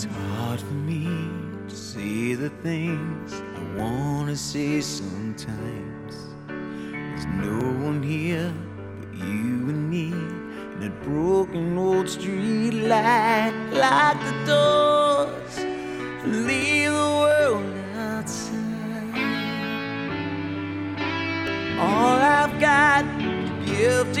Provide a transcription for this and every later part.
hard for me to say the things I wanna say sometimes. There's no one here but you and me. And that broken old street light, lock the doors, leave the world outside. All I've got to give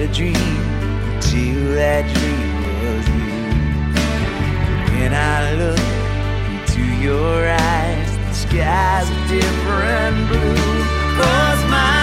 had a dream until that dream was you. When I look into your eyes, the sky's a different blue.